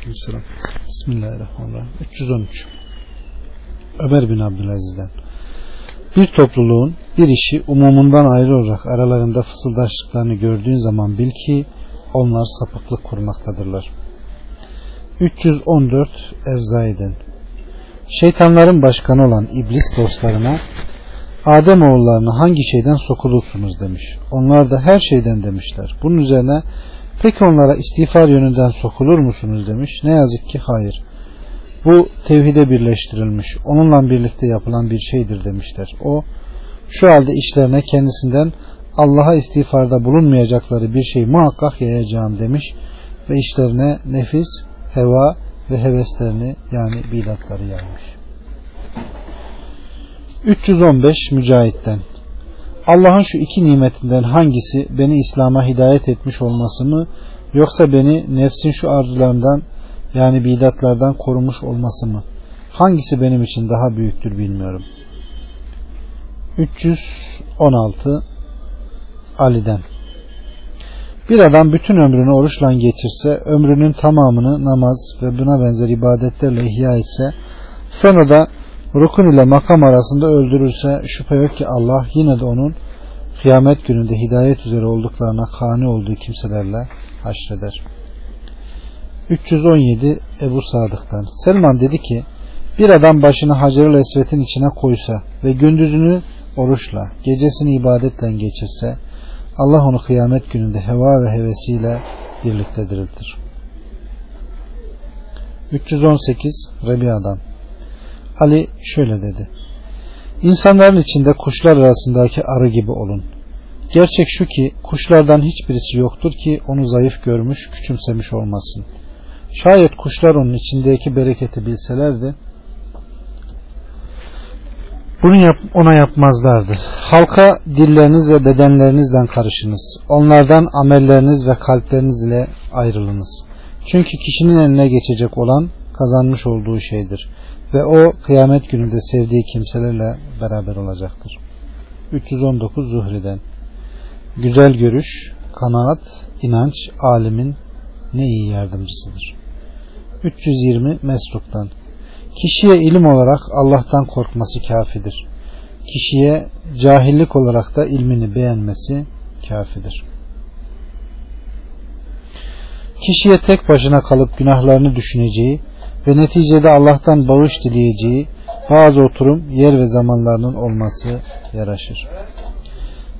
Aleykümselam. Bismillahirrahmanirrahim. 313. Ömer bin Abdülaziz'den. Bir topluluğun bir işi umumundan ayrı olarak aralarında fısıldaştıklarını gördüğün zaman bil ki onlar sapıklık kurmaktadırlar. 314 Evzai'den Şeytanların başkanı olan iblis dostlarına Adem oğullarına hangi şeyden sokulursunuz demiş. Onlar da her şeyden demişler. Bunun üzerine peki onlara istiğfar yönünden sokulur musunuz demiş. Ne yazık ki hayır. Bu tevhide birleştirilmiş, onunla birlikte yapılan bir şeydir demişler. O şu halde işlerine kendisinden Allah'a istiğfarda bulunmayacakları bir şey muhakkak yayacağım demiş ve işlerine nefis, heva ve heveslerini yani bidatları yaymış. 315 Mücahit'ten Allah'ın şu iki nimetinden hangisi beni İslam'a hidayet etmiş olması mı yoksa beni nefsin şu arzularından yani bidatlardan korumuş olması mı? Hangisi benim için daha büyüktür bilmiyorum. 316 Ali'den Bir adam bütün ömrünü oruçla geçirse, ömrünün tamamını namaz ve buna benzer ibadetlerle ihya etse, sonra da rukun ile makam arasında öldürürse şüphe yok ki Allah yine de onun kıyamet gününde hidayet üzere olduklarına kani olduğu kimselerle haşreder. 317 Ebu Sadık'tan Selman dedi ki bir adam başını Hacer-ül Esvet'in içine koysa ve gündüzünü oruçla, gecesini ibadetle geçirse Allah onu kıyamet gününde heva ve hevesiyle birlikte diriltir. 318 Rebiya'dan Ali şöyle dedi. İnsanların içinde kuşlar arasındaki arı gibi olun. Gerçek şu ki kuşlardan hiçbirisi yoktur ki onu zayıf görmüş, küçümsemiş olmasın. Şayet kuşlar onun içindeki bereketi bilselerdi bunu yap, ona yapmazlardı. Halka dilleriniz ve bedenlerinizden karışınız. Onlardan amelleriniz ve kalpleriniz ile ayrılınız. Çünkü kişinin eline geçecek olan kazanmış olduğu şeydir. Ve o kıyamet gününde sevdiği kimselerle beraber olacaktır. 319 Zuhri'den Güzel görüş, kanaat, inanç, alimin ne iyi yardımcısıdır. 320 Mesruk'tan Kişiye ilim olarak Allah'tan korkması kafidir. Kişiye cahillik olarak da ilmini beğenmesi kafidir. Kişiye tek başına kalıp günahlarını düşüneceği ve neticede Allah'tan bağış dileyeceği bazı oturum yer ve zamanlarının olması yaraşır.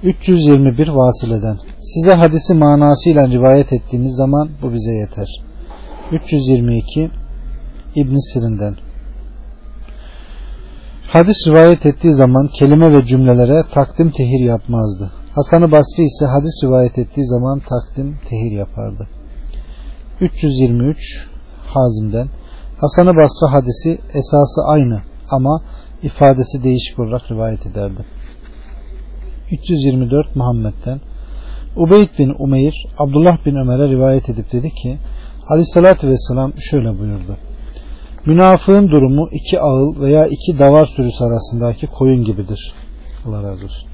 321 Vasile'den Size hadisi manasıyla rivayet ettiğimiz zaman bu bize yeter. 322 İbn Sirin'den Hadis rivayet ettiği zaman kelime ve cümlelere takdim tehir yapmazdı. Hasan-ı Basri ise hadis rivayet ettiği zaman takdim tehir yapardı. 323 Hazim'den Hasan-ı Basri hadisi esası aynı ama ifadesi değişik olarak rivayet ederdi. 324 Muhammed'den Ubeyd bin Umeyr Abdullah bin Ömer'e rivayet edip dedi ki Aleyhissalatü Vesselam şöyle buyurdu. Münafığın durumu iki ağıl veya iki davar sürüsü arasındaki koyun gibidir. Allah razı olsun.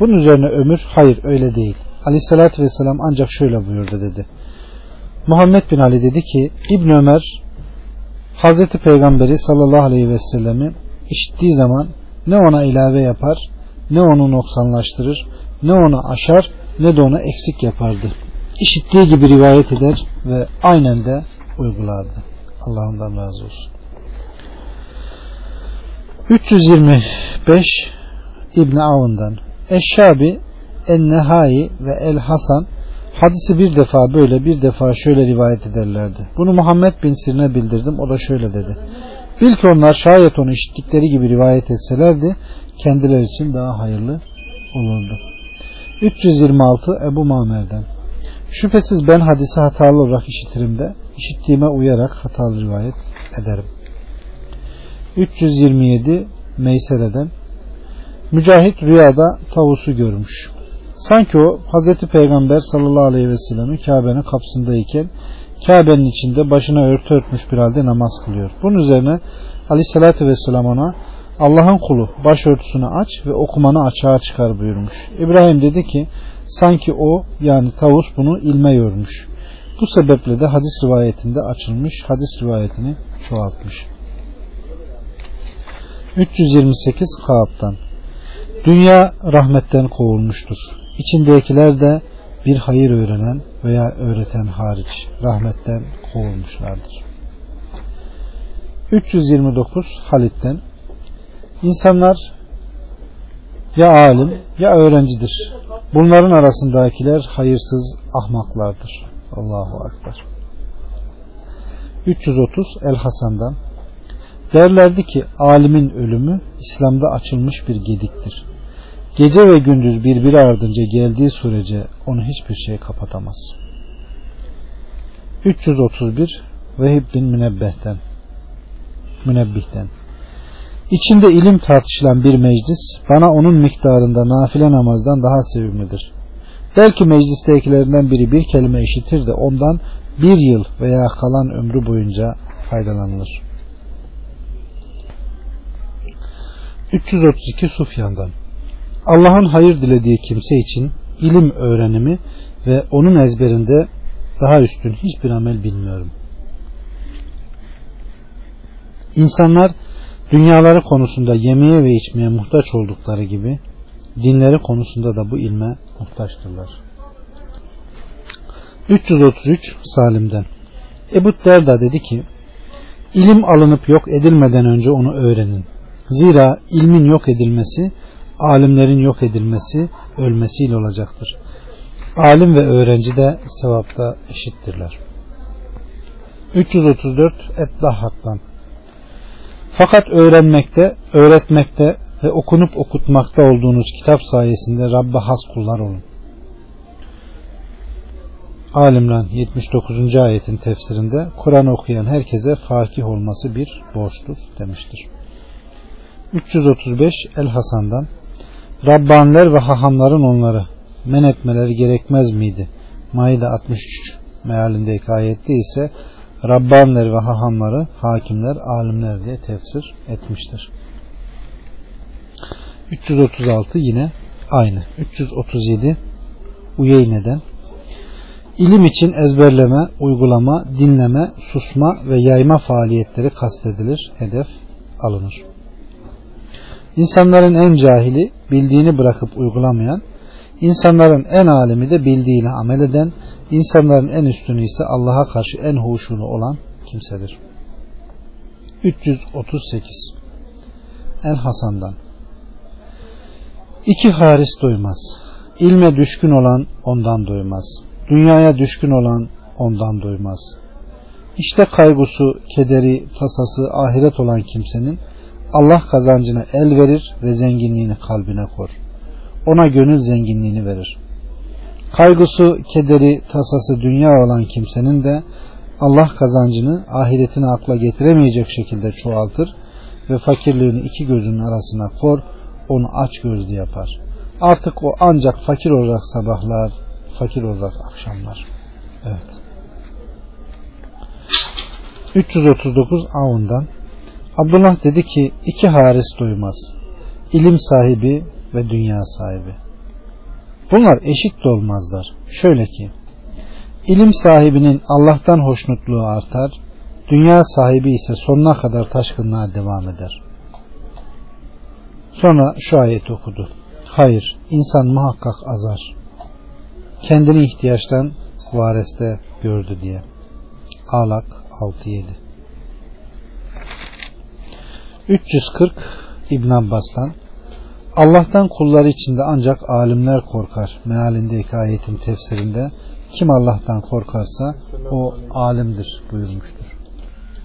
Bunun üzerine Ömür hayır öyle değil. Aleyhissalatü Vesselam ancak şöyle buyurdu dedi. Muhammed bin Ali dedi ki İbn Ömer Hazreti Peygamberi sallallahu aleyhi ve sellemi işittiği zaman ne ona ilave yapar ne onu noksanlaştırır ne onu aşar ne de ona eksik yapardı. İşittiği gibi rivayet eder ve aynen de uygulardı. Allah ondan razı olsun. 325 İbn Avun'dan Eşşabi En-Nehai ve El Hasan hadisi bir defa böyle bir defa şöyle rivayet ederlerdi. Bunu Muhammed bin Sirine bildirdim. O da şöyle dedi. Bil ki onlar şayet onu işittikleri gibi rivayet etselerdi kendileri için daha hayırlı olurdu. 326 Ebu Mamer'den Şüphesiz ben hadisi hatalı olarak işitirim de işittiğime uyarak hatalı rivayet ederim. 327 Meysere'den Mücahit rüyada tavusu görmüş. Sanki o Hazreti Peygamber sallallahu aleyhi ve sellem'in Kabe'nin kapısındayken Kabe'nin içinde başına örtü örtmüş bir halde namaz kılıyor. Bunun üzerine aleyhissalatü vesselam ona Allah'ın kulu başörtüsünü aç ve okumanı açığa çıkar buyurmuş. İbrahim dedi ki sanki o yani tavus bunu ilme yormuş. Bu sebeple de hadis rivayetinde açılmış, hadis rivayetini çoğaltmış. 328 Kaab'dan Dünya rahmetten kovulmuştur. İçindekiler de bir hayır öğrenen veya öğreten hariç rahmetten kovulmuşlardır. 329 Halit'ten İnsanlar ya alim ya öğrencidir. Bunların arasındakiler hayırsız ahmaklardır. Allahu Ekber. 330 El Hasan'dan Derlerdi ki alimin ölümü İslam'da açılmış bir gediktir. Gece ve gündüz birbiri ardınca geldiği sürece onu hiçbir şey kapatamaz. 331 Vehib bin Münebbeh'ten Münebbih'ten İçinde ilim tartışılan bir meclis bana onun miktarında nafile namazdan daha sevimlidir. Belki meclistekilerinden biri bir kelime işitir de ondan bir yıl veya kalan ömrü boyunca faydalanılır. 332 Sufyan'dan Allah'ın hayır dilediği kimse için ilim öğrenimi ve onun ezberinde daha üstün hiçbir amel bilmiyorum. İnsanlar dünyaları konusunda yemeye ve içmeye muhtaç oldukları gibi dinleri konusunda da bu ilme muhtaçtırlar. 333 Salim'den Ebu Derda dedi ki ilim alınıp yok edilmeden önce onu öğrenin. Zira ilmin yok edilmesi alimlerin yok edilmesi ölmesiyle olacaktır. Alim ve öğrenci de sevapta eşittirler. 334 Eddahak'tan Fakat öğrenmekte, öğretmekte ve okunup okutmakta olduğunuz kitap sayesinde Rabbe has kullar olun. Alimran 79. ayetin tefsirinde Kur'an okuyan herkese fakih olması bir borçtur demiştir. 335 El Hasan'dan Rabbaniler ve hahamların onları men etmeleri gerekmez miydi? Maide 63 mealindeki ayette ise Rabbaniler ve hahamları hakimler, alimler diye tefsir etmiştir. 336 yine aynı. 337 Uyeyne'den İlim için ezberleme, uygulama, dinleme, susma ve yayma faaliyetleri kastedilir, hedef alınır. İnsanların en cahili bildiğini bırakıp uygulamayan, insanların en alimi de bildiğini amel eden, insanların en üstünü ise Allah'a karşı en huşulu olan kimsedir. 338 El Hasan'dan İki haris doymaz. İlme düşkün olan ondan doymaz. Dünyaya düşkün olan ondan doymaz. İşte kaygısı, kederi, tasası, ahiret olan kimsenin Allah kazancına el verir ve zenginliğini kalbine kor. Ona gönül zenginliğini verir. Kaygısı, kederi, tasası dünya olan kimsenin de Allah kazancını ahiretini akla getiremeyecek şekilde çoğaltır ve fakirliğini iki gözünün arasına kor, onu aç gözlü yapar. Artık o ancak fakir olarak sabahlar, fakir olarak akşamlar. Evet. 339 Avundan Abdullah dedi ki iki haris doymaz. İlim sahibi ve dünya sahibi. Bunlar eşit de olmazlar. Şöyle ki ilim sahibinin Allah'tan hoşnutluğu artar, dünya sahibi ise sonuna kadar taşkınlığa devam eder. Sonra şu ayet okudu. Hayır, insan muhakkak azar. Kendini ihtiyaçtan vareste gördü diye. Alak 6-7 340 İbn Abbas'tan Allah'tan kulları içinde ancak alimler korkar. Mealindeki ayetin tefsirinde kim Allah'tan korkarsa o alimdir buyurmuştur.